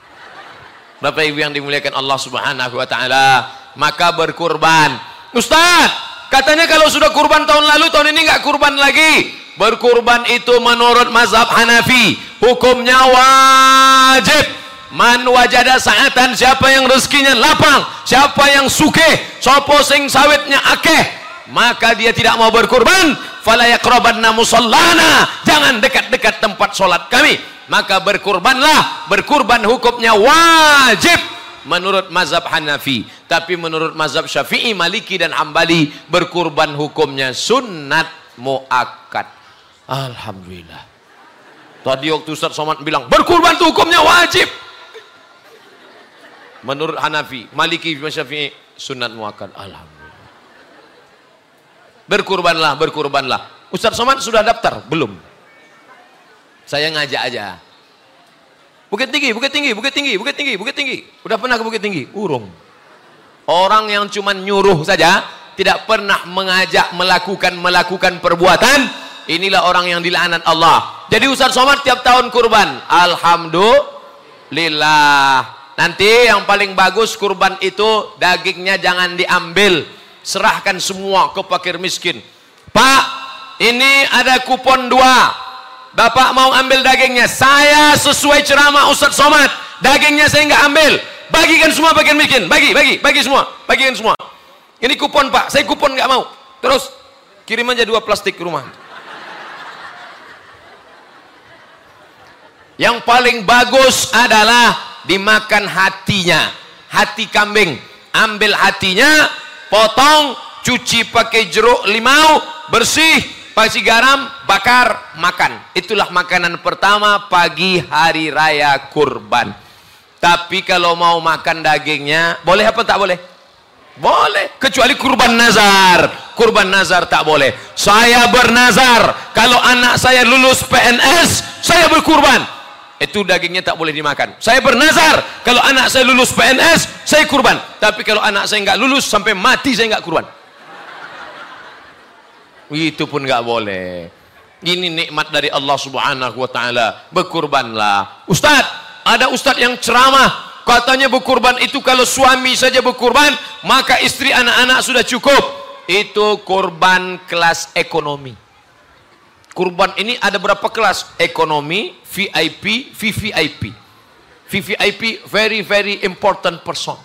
Bapak Ibu yang dimuliakan Allah Subhanahu wa taala, maka berkurban. Ustaz, katanya kalau sudah kurban tahun lalu, tahun ini nggak kurban lagi. Berkurban itu menurut mazhab Hanafi, hukumnya wajib Man wajada saatan siapa yang rezekinya lapang, siapa yang suke, sopo sing sawitnya akeh, maka dia tidak mau berkurban, jangan dekat-dekat tempat solat kami. Maka berkurbanlah, berkurban hukumnya wajib menurut mazhab Hanafi. Tapi menurut mazhab Syafi'i, Maliki dan Hambali berkurban hukumnya sunat muakkad. Alhamdulillah. Tadi waktu Ustaz Somad bilang berkurban itu hukumnya wajib menurut Hanafi, Maliki, Syafi'i sunat muakkad. Alhamdulillah. Berkurbanlah, berkurbanlah. Ustaz Somad sudah daftar? Belum. Saya ngajak aja. Bukit Tinggi, Bukit Tinggi, Bukit Tinggi, Bukit Tinggi, Bukit Tinggi. Udah pernah ke Bukit Tinggi? Urung. Orang yang cuma nyuruh saja, tidak pernah mengajak melakukan melakukan perbuatan, inilah orang yang dilaknat Allah. Jadi Ustaz Somad tiap tahun kurban. Alhamdulillah. Nanti yang paling bagus kurban itu dagingnya jangan diambil. Serahkan semua ke fakir miskin. Pak, ini ada kupon dua. Bapak mau ambil dagingnya. Saya sesuai ceramah Ustadz Somad. Dagingnya saya nggak ambil. Bagikan semua bagian miskin. Bagi, bagi, bagi semua. Bagikan semua. Ini kupon pak. Saya kupon nggak mau. Terus kirim aja dua plastik ke rumah. Yang paling bagus adalah dimakan hatinya hati kambing ambil hatinya potong cuci pakai jeruk limau bersih kasih garam bakar makan. Itulah makanan pertama pagi hari raya kurban. Tapi kalau mau makan dagingnya boleh apa tak boleh? Boleh kecuali kurban nazar. Kurban nazar tak boleh. Saya bernazar. Kalau anak saya lulus PNS saya berkurban itu dagingnya tak boleh dimakan. Saya bernazar, kalau anak saya lulus PNS, saya kurban. Tapi kalau anak saya nggak lulus, sampai mati saya nggak kurban. Itu pun nggak boleh. Ini nikmat dari Allah Subhanahu wa taala. Berkurbanlah. Ustaz, ada ustaz yang ceramah, katanya berkurban itu kalau suami saja berkurban, maka istri anak-anak sudah cukup. Itu kurban kelas ekonomi. Kurban ini ada berapa kelas? Ekonomi, VIP, VVIP. VVIP very very important person.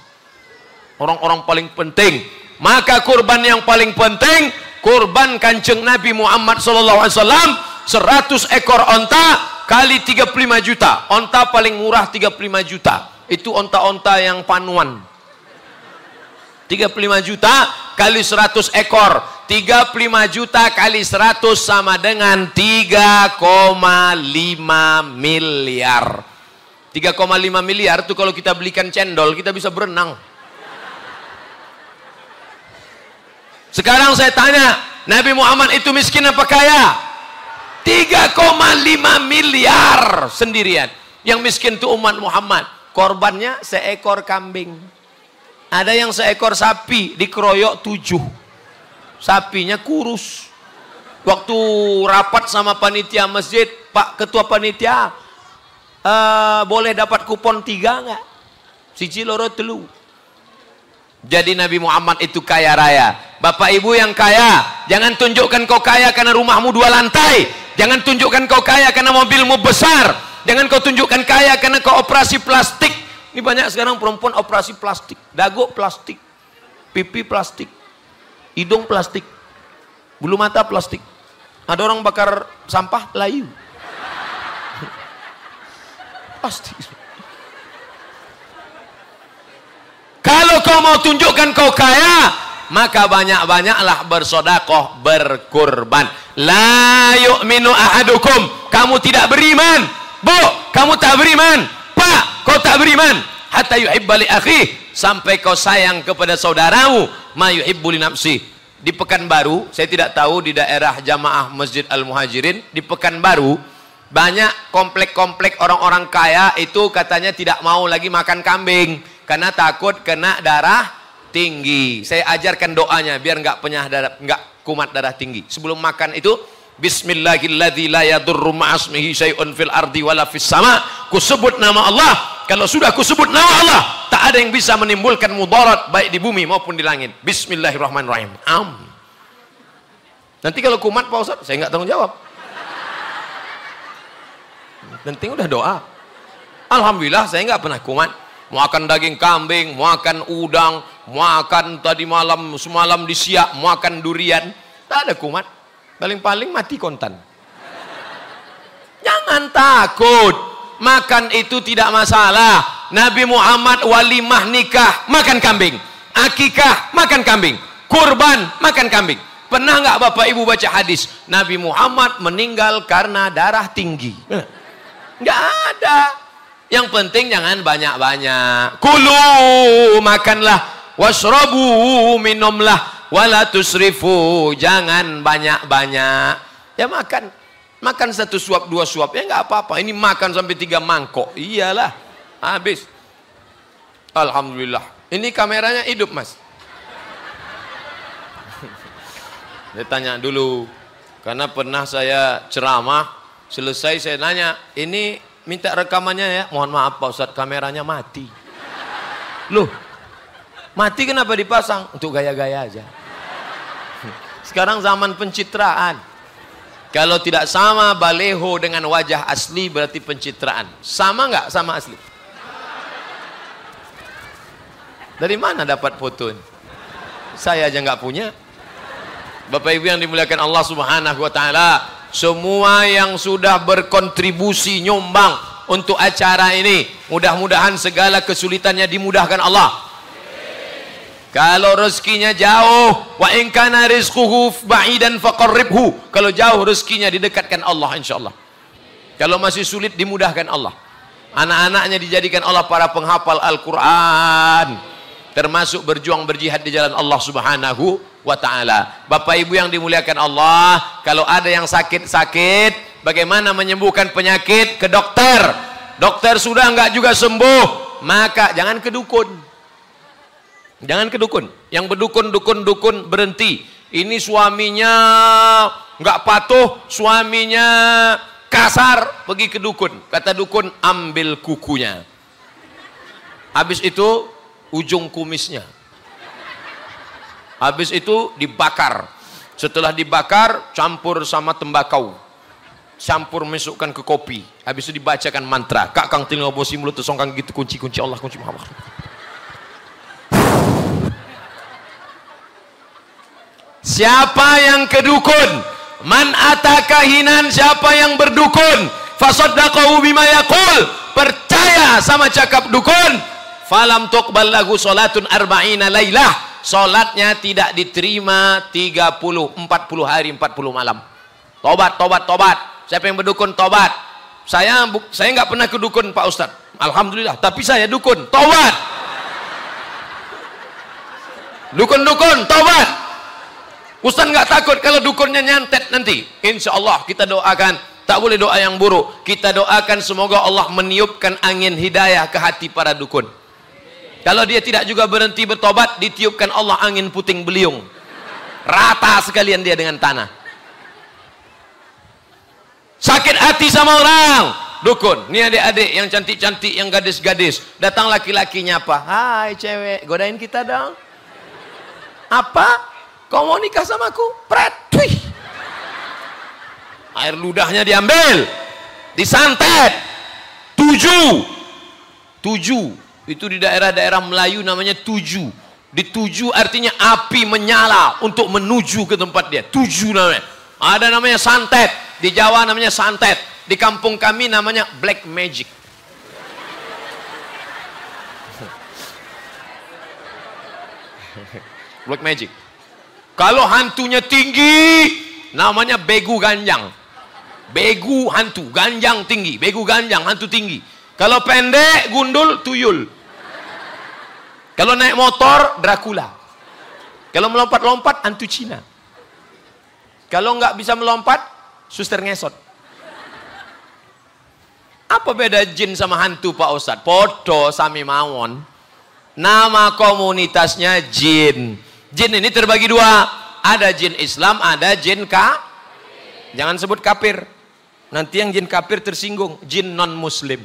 Orang-orang paling penting. Maka kurban yang paling penting kurban kanceng Nabi Muhammad wasallam 100 ekor onta kali 35 juta. Onta paling murah 35 juta. Itu onta-onta yang panuan. 35 juta kali 100 ekor. 35 juta kali 100 sama dengan 3,5 miliar. 3,5 miliar itu kalau kita belikan cendol kita bisa berenang. Sekarang saya tanya Nabi Muhammad itu miskin apa kaya? 3,5 miliar sendirian. Yang miskin itu umat Muhammad. Korbannya seekor kambing ada yang seekor sapi dikeroyok tujuh. Sapinya kurus. Waktu rapat sama panitia masjid, Pak Ketua Panitia, uh, boleh dapat kupon tiga nggak? Siji loro telu. Jadi Nabi Muhammad itu kaya raya. Bapak ibu yang kaya, jangan tunjukkan kau kaya karena rumahmu dua lantai. Jangan tunjukkan kau kaya karena mobilmu besar. Jangan kau tunjukkan kaya karena kau operasi plastik. Ini banyak sekarang perempuan operasi plastik, dagu plastik, pipi plastik, hidung plastik, bulu mata plastik. Ada orang bakar sampah layu. Pasti. Kalau kau mau tunjukkan kau kaya, maka banyak-banyaklah bersodakoh, berkurban. La yu'minu ahadukum kamu tidak beriman. Bu, kamu tak beriman. Kau tak beriman. Hatta yuhibba li akhi sampai kau sayang kepada saudaramu ma yuhibbu li nafsi. Di Pekanbaru, saya tidak tahu di daerah Jamaah Masjid Al Muhajirin, di Pekanbaru banyak komplek-komplek orang-orang kaya itu katanya tidak mau lagi makan kambing karena takut kena darah tinggi. Saya ajarkan doanya biar nggak penyah darah, nggak kumat darah tinggi. Sebelum makan itu Bismillahilladzi la yadurru ma'asmihi syai'un fil ardi wala fis sama. Ku sebut nama Allah. Kalau sudah ku sebut nama Allah, tak ada yang bisa menimbulkan mudarat baik di bumi maupun di langit. Bismillahirrahmanirrahim. Am. Nanti kalau kumat Pak Ustaz, saya nggak tanggung jawab. Penting udah doa. Alhamdulillah saya nggak pernah kumat. Mau makan daging kambing, mau makan udang, mau makan tadi malam, semalam di siak, mau makan durian. Tak ada kumat. Paling-paling mati kontan. Jangan takut. Makan itu tidak masalah. Nabi Muhammad walimah nikah makan kambing. Akikah makan kambing. Kurban makan kambing. Pernah nggak Bapak Ibu baca hadis Nabi Muhammad meninggal karena darah tinggi? Nggak ada. Yang penting jangan banyak-banyak. Kulu makanlah, wasrobu minumlah wala tusrifu jangan banyak-banyak. Ya makan. Makan satu suap dua suap. Ya nggak apa-apa. Ini makan sampai tiga mangkok. Iyalah. Habis. Alhamdulillah. Ini kameranya hidup mas. Saya tanya dulu. Karena pernah saya ceramah selesai saya nanya ini minta rekamannya ya? Mohon maaf Pak Ustadz kameranya mati. Loh Mati kenapa dipasang? Untuk gaya-gaya aja. Sekarang zaman pencitraan. Kalau tidak sama baleho dengan wajah asli berarti pencitraan. Sama nggak sama asli? Dari mana dapat foto ini? Saya aja nggak punya. Bapak Ibu yang dimuliakan Allah Subhanahu wa taala, semua yang sudah berkontribusi nyumbang untuk acara ini, mudah-mudahan segala kesulitannya dimudahkan Allah. Kalau rezekinya jauh, wa in kana rizquhu ba'idan faqarribhu. Kalau jauh rezekinya didekatkan Allah insyaallah. Kalau masih sulit dimudahkan Allah. Anak-anaknya dijadikan Allah para penghafal Al-Qur'an. Termasuk berjuang berjihad di jalan Allah Subhanahu wa taala. Bapak Ibu yang dimuliakan Allah, kalau ada yang sakit-sakit, bagaimana menyembuhkan penyakit ke dokter. Dokter sudah enggak juga sembuh, maka jangan ke dukun. Jangan ke dukun. Yang berdukun, dukun, dukun berhenti. Ini suaminya nggak patuh, suaminya kasar, pergi ke dukun. Kata dukun, ambil kukunya. Habis itu ujung kumisnya. Habis itu dibakar. Setelah dibakar, campur sama tembakau. Campur masukkan ke kopi. Habis itu dibacakan mantra. Kak kang bosi mulut songkang gitu kunci-kunci Allah kunci Muhammad. Siapa yang kedukun? Man atakahinan siapa yang berdukun? Fasaddaqahu bima yaqul. Percaya sama cakap dukun. Falam tuqbal lahu salatun arba'ina lailah. Salatnya tidak diterima 30 40 hari 40 malam. Tobat, tobat, tobat. Siapa yang berdukun tobat. Saya saya nggak pernah kedukun Pak Ustaz. Alhamdulillah, tapi saya dukun. Tobat. Dukun-dukun, tobat. Ustaz nggak takut kalau dukunnya nyantet nanti. Insya Allah kita doakan. Tak boleh doa yang buruk. Kita doakan semoga Allah meniupkan angin hidayah ke hati para dukun. Kalau dia tidak juga berhenti bertobat, ditiupkan Allah angin puting beliung. Rata sekalian dia dengan tanah. Sakit hati sama orang. Dukun, ini adik-adik yang cantik-cantik, yang gadis-gadis. Datang laki-lakinya apa? Hai cewek, godain kita dong. Apa? Kau mau nikah sama aku? Pret. Air ludahnya diambil, disantet. Tujuh. Tujuh. Itu di daerah-daerah Melayu namanya tujuh. Di tujuh artinya api menyala untuk menuju ke tempat dia. Tujuh namanya. Ada namanya santet. Di Jawa namanya santet. Di kampung kami namanya black magic. black magic. Kalau hantunya tinggi, namanya begu ganjang. Begu hantu, ganjang tinggi, begu ganjang hantu tinggi. Kalau pendek, gundul, tuyul. Kalau naik motor, Dracula. Kalau melompat-lompat, hantu Cina. Kalau nggak bisa melompat, suster ngesot. Apa beda jin sama hantu Pak Ustadz? Podo sami mawon. Nama komunitasnya jin. Jin ini terbagi dua. Ada jin Islam, ada jin ka. Jangan sebut kafir. Nanti yang jin kafir tersinggung. Jin non muslim.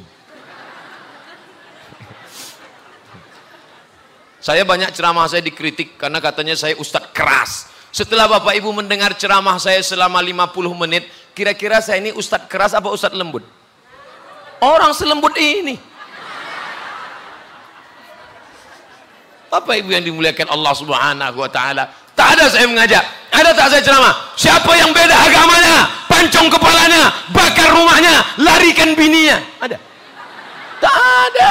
Saya banyak ceramah saya dikritik karena katanya saya ustadz keras. Setelah Bapak Ibu mendengar ceramah saya selama 50 menit, kira-kira saya ini ustadz keras apa ustadz lembut? Orang selembut ini. Bapak Ibu yang dimuliakan Allah Subhanahu wa taala. Tak ada saya mengajak. Ada tak saya ceramah? Siapa yang beda agamanya? Pancong kepalanya, bakar rumahnya, larikan bininya. Ada? Tak ada.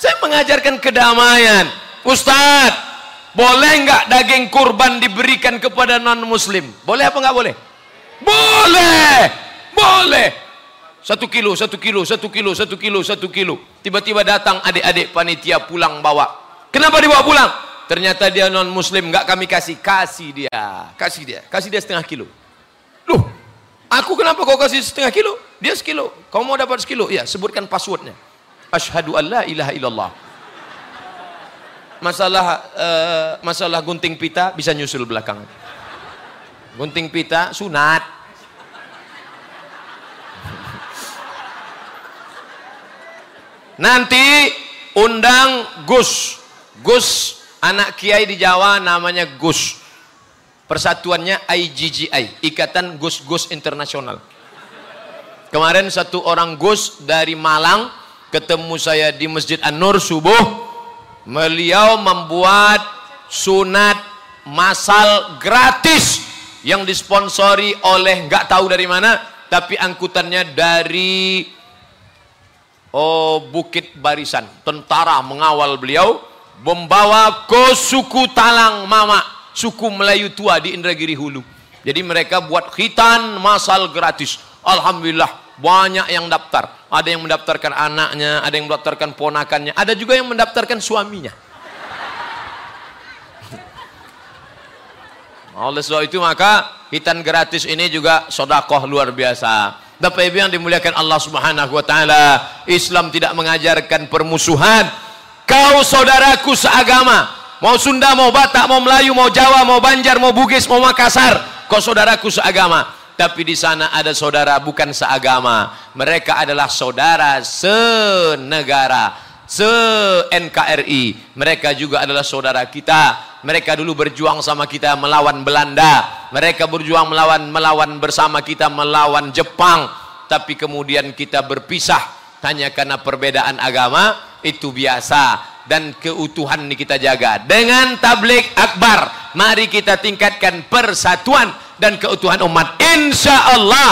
Saya mengajarkan kedamaian. Ustadz, boleh nggak daging kurban diberikan kepada non muslim? Boleh apa nggak boleh? Boleh, boleh. Satu kilo, satu kilo, satu kilo, satu kilo, satu kilo. Tiba-tiba datang adik-adik panitia pulang bawa. Kenapa dibawa pulang? Ternyata dia non muslim, nggak kami kasih, kasih dia, kasih dia, kasih dia setengah kilo. Loh, aku kenapa kau kasih setengah kilo? Dia sekilo. Kau mau dapat sekilo? Ya, sebutkan passwordnya. Ashhadu an la ilaha illallah masalah uh, masalah gunting pita bisa nyusul belakangan. Gunting pita sunat. Nanti undang Gus. Gus anak kiai di Jawa namanya Gus. Persatuannya IGGI, Ikatan Gus-Gus Internasional. Kemarin satu orang Gus dari Malang ketemu saya di Masjid An-Nur subuh Beliau membuat sunat masal gratis yang disponsori oleh nggak tahu dari mana tapi angkutannya dari oh Bukit Barisan tentara mengawal beliau membawa ke suku Talang Mama suku Melayu tua di Indragiri Hulu jadi mereka buat khitan masal gratis Alhamdulillah banyak yang daftar ada yang mendaftarkan anaknya, ada yang mendaftarkan ponakannya, ada juga yang mendaftarkan suaminya. Oleh sebab itu maka hitan gratis ini juga sodakoh luar biasa. Ibu yang dimuliakan Allah Subhanahu wa taala, Islam tidak mengajarkan permusuhan. Kau saudaraku seagama, mau Sunda, mau Batak, mau Melayu, mau Jawa, mau Banjar, mau Bugis, mau Makassar, kau saudaraku seagama tapi di sana ada saudara bukan seagama. Mereka adalah saudara senegara, se-NKRI. Mereka juga adalah saudara kita. Mereka dulu berjuang sama kita melawan Belanda. Mereka berjuang melawan melawan bersama kita melawan Jepang. Tapi kemudian kita berpisah hanya karena perbedaan agama itu biasa dan keutuhan ini kita jaga dengan tablik akbar mari kita tingkatkan persatuan dan keutuhan umat. Insya Allah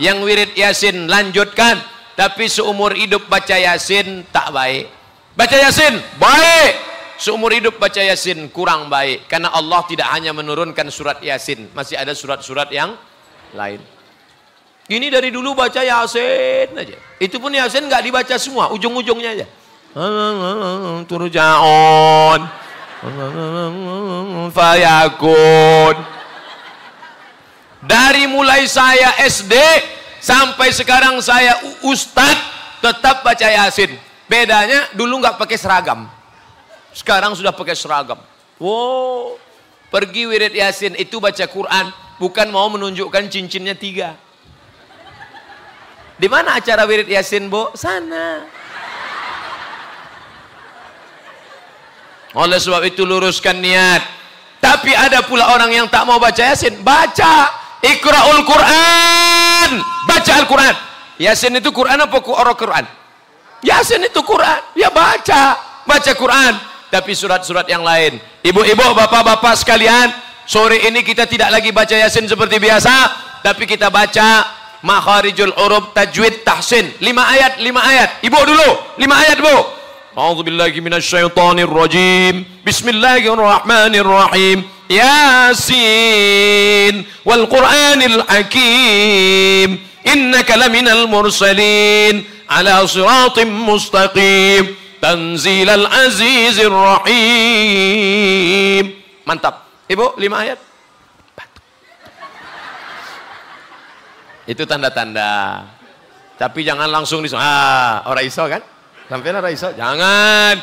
yang wirid Yasin lanjutkan. Tapi seumur hidup baca Yasin tak baik. Baca Yasin baik. Seumur hidup baca Yasin kurang baik. Karena Allah tidak hanya menurunkan surat Yasin. Masih ada surat-surat yang lain. Ini dari dulu baca Yasin aja. Itu pun Yasin nggak dibaca semua. Ujung-ujungnya aja. Turja'on. Fayakun. Dari mulai saya SD sampai sekarang saya ustadz tetap baca Yasin. Bedanya dulu nggak pakai seragam. Sekarang sudah pakai seragam. Wow, pergi wirid Yasin itu baca Quran bukan mau menunjukkan cincinnya tiga. Di mana acara wirid Yasin, Bu? Sana. Oleh sebab itu luruskan niat. Tapi ada pula orang yang tak mau baca Yasin. Baca. Iqra'ul Quran. Baca Al-Quran. Yasin itu Quran apa Qur'an? Yasin itu Quran. Ya baca. Baca Quran. Tapi surat-surat yang lain. Ibu-ibu, bapak-bapak sekalian. Sore ini kita tidak lagi baca Yasin seperti biasa. Tapi kita baca Makharijul Urub Tajwid Tahsin. Lima ayat, lima ayat. Ibu dulu. Lima ayat, Bu. A'udzu billahi minasyaitonir rajim. Bismillahirrahmanirrahim. Yasin wal Qur'anil Hakim innaka laminal mursalin ala siratim mustaqim tanzilal azizir rahim mantap ibu lima ayat itu tanda-tanda. Tapi jangan langsung di ah orang iso kan? Sampai orang iso? Jangan.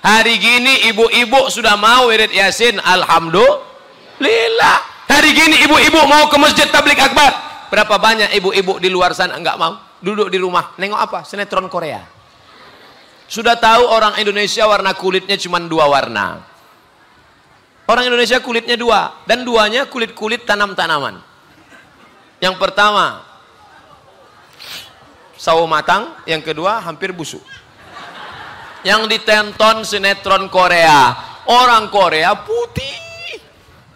Hari gini ibu-ibu sudah mau wirid yasin. Alhamdulillah. Hari gini ibu-ibu mau ke masjid tablik akbar. Berapa banyak ibu-ibu di luar sana enggak mau? Duduk di rumah. Nengok apa? Sinetron Korea. Sudah tahu orang Indonesia warna kulitnya cuma dua warna. Orang Indonesia kulitnya dua. Dan duanya kulit-kulit tanam-tanaman. Yang pertama sawo matang, yang kedua hampir busuk. Yang ditonton sinetron Korea, orang Korea putih.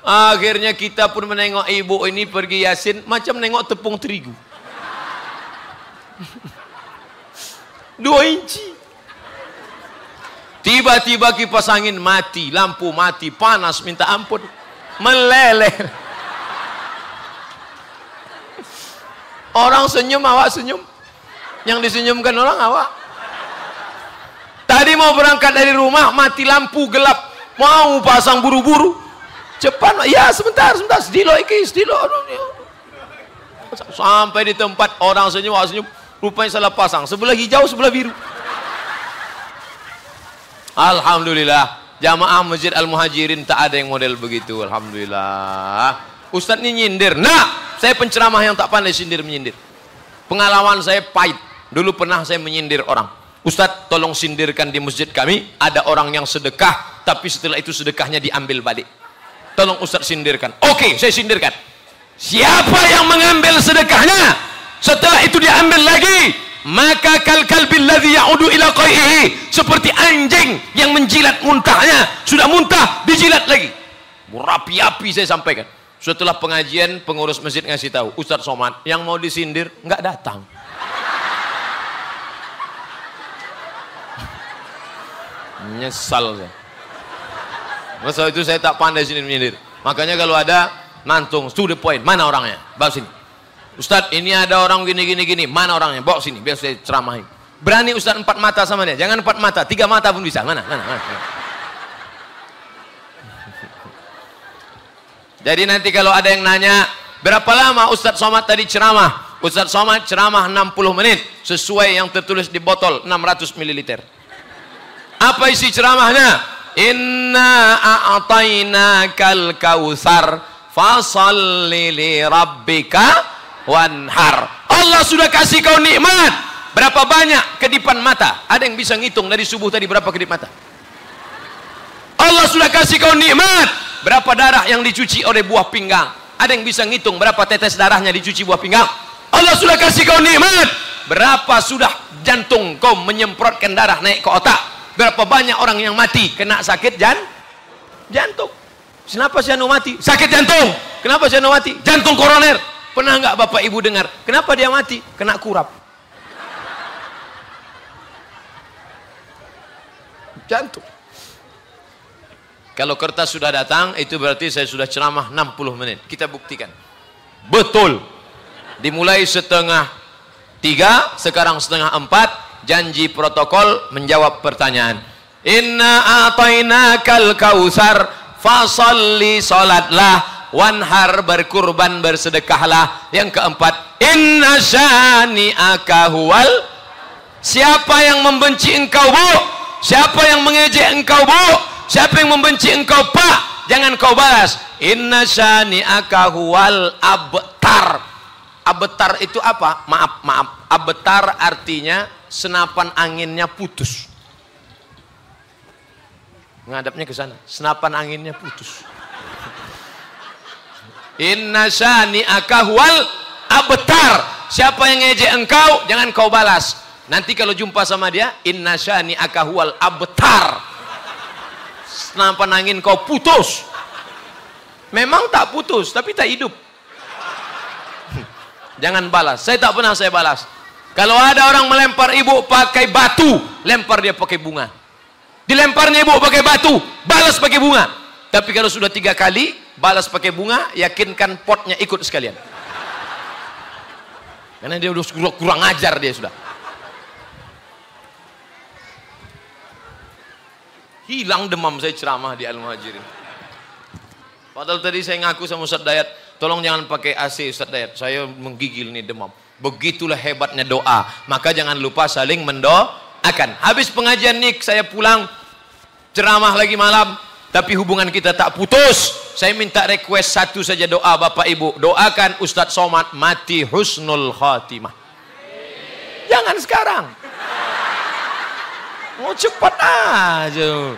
Akhirnya kita pun menengok ibu ini pergi yasin macam nengok tepung terigu. Dua inci. Tiba-tiba kipas angin mati, lampu mati, panas minta ampun. Meleleh. Orang senyum, awak senyum. Yang disenyumkan orang awak. Tadi mau berangkat dari rumah, mati lampu gelap. Mau pasang buru-buru. Cepat, ya sebentar, sebentar. Sedilo iki, sedilo. Sampai di tempat orang senyum, awak senyum. Rupanya salah pasang. Sebelah hijau, sebelah biru. Alhamdulillah. Jamaah Masjid Al-Muhajirin tak ada yang model begitu. Alhamdulillah. Ustaz ini nyindir. Nah, saya penceramah yang tak pandai sindir menyindir. Pengalaman saya pahit. Dulu pernah saya menyindir orang. Ustadz tolong sindirkan di masjid kami. Ada orang yang sedekah. Tapi setelah itu sedekahnya diambil balik. Tolong Ustadz sindirkan. Oke saya sindirkan. Siapa yang mengambil sedekahnya? Setelah itu diambil lagi. Maka kal billadhi ya'udu ila qaihi. Seperti anjing yang menjilat muntahnya. Sudah muntah dijilat lagi. Berapi-api saya sampaikan. Setelah pengajian pengurus masjid ngasih tahu, Ustadz Somad yang mau disindir nggak datang. Nyesal saya. Masa itu saya tak pandai sini menyindir. Makanya kalau ada nantung, to the point, mana orangnya? Bawa sini. Ustadz ini ada orang gini gini gini, mana orangnya? Bawa sini, biar saya ceramahin. Berani Ustadz empat mata sama dia, jangan empat mata, tiga mata pun bisa. Mana? Mana? mana? Jadi nanti kalau ada yang nanya, berapa lama Ustadz Somad tadi ceramah? Ustadz Somad ceramah 60 menit, sesuai yang tertulis di botol 600 ml. Apa isi ceramahnya? Inna a'tainakal kausar fasalli li rabbika wanhar. Allah sudah kasih kau nikmat. Berapa banyak kedipan mata? Ada yang bisa ngitung dari subuh tadi berapa kedip mata? Allah sudah kasih kau nikmat. Berapa darah yang dicuci oleh buah pinggang? Ada yang bisa ngitung berapa tetes darahnya dicuci buah pinggang? Allah sudah kasih kau nikmat. Berapa sudah jantung kau menyemprotkan darah naik ke otak? Berapa banyak orang yang mati kena sakit jan jantung. Kenapa si Anu mati? Sakit jantung. Kenapa si Anu mati? Jantung koroner. Pernah nggak Bapak Ibu dengar? Kenapa dia mati? Kena kurap. Jantung. Kalau kertas sudah datang, itu berarti saya sudah ceramah 60 menit. Kita buktikan. Betul. Dimulai setengah tiga, sekarang setengah empat, janji protokol menjawab pertanyaan. Inna atainakal kausar fasalli salatlah wanhar berkurban bersedekahlah. Yang keempat inna syani akahuwal siapa yang membenci engkau bu? Siapa yang mengejek engkau bu? Siapa yang membenci engkau pak? Jangan kau balas. Inna syani akahuwal abtar abtar itu apa maaf maaf abtar artinya senapan anginnya putus. Ngadapnya ke sana, senapan anginnya putus. Inna syani akahwal abtar. Siapa yang ngejek engkau, jangan kau balas. Nanti kalau jumpa sama dia, inna syani akahwal abtar. Senapan angin kau putus. Memang tak putus, tapi tak hidup. Jangan balas. Saya tak pernah saya balas. Kalau ada orang melempar ibu pakai batu, lempar dia pakai bunga. Dilemparnya ibu pakai batu, balas pakai bunga. Tapi kalau sudah tiga kali, balas pakai bunga, yakinkan potnya ikut sekalian. Karena dia udah kurang ajar dia sudah. Hilang demam saya ceramah di Al-Muhajirin. Padahal tadi saya ngaku sama Ustaz Dayat, tolong jangan pakai AC Ustaz Dayat, saya menggigil nih demam. Begitulah hebatnya doa. Maka jangan lupa saling mendoakan. Habis pengajian nih saya pulang ceramah lagi malam, tapi hubungan kita tak putus. Saya minta request satu saja doa Bapak Ibu. Doakan Ustadz Somad mati husnul khatimah. Jangan sekarang. Mau cepat aja.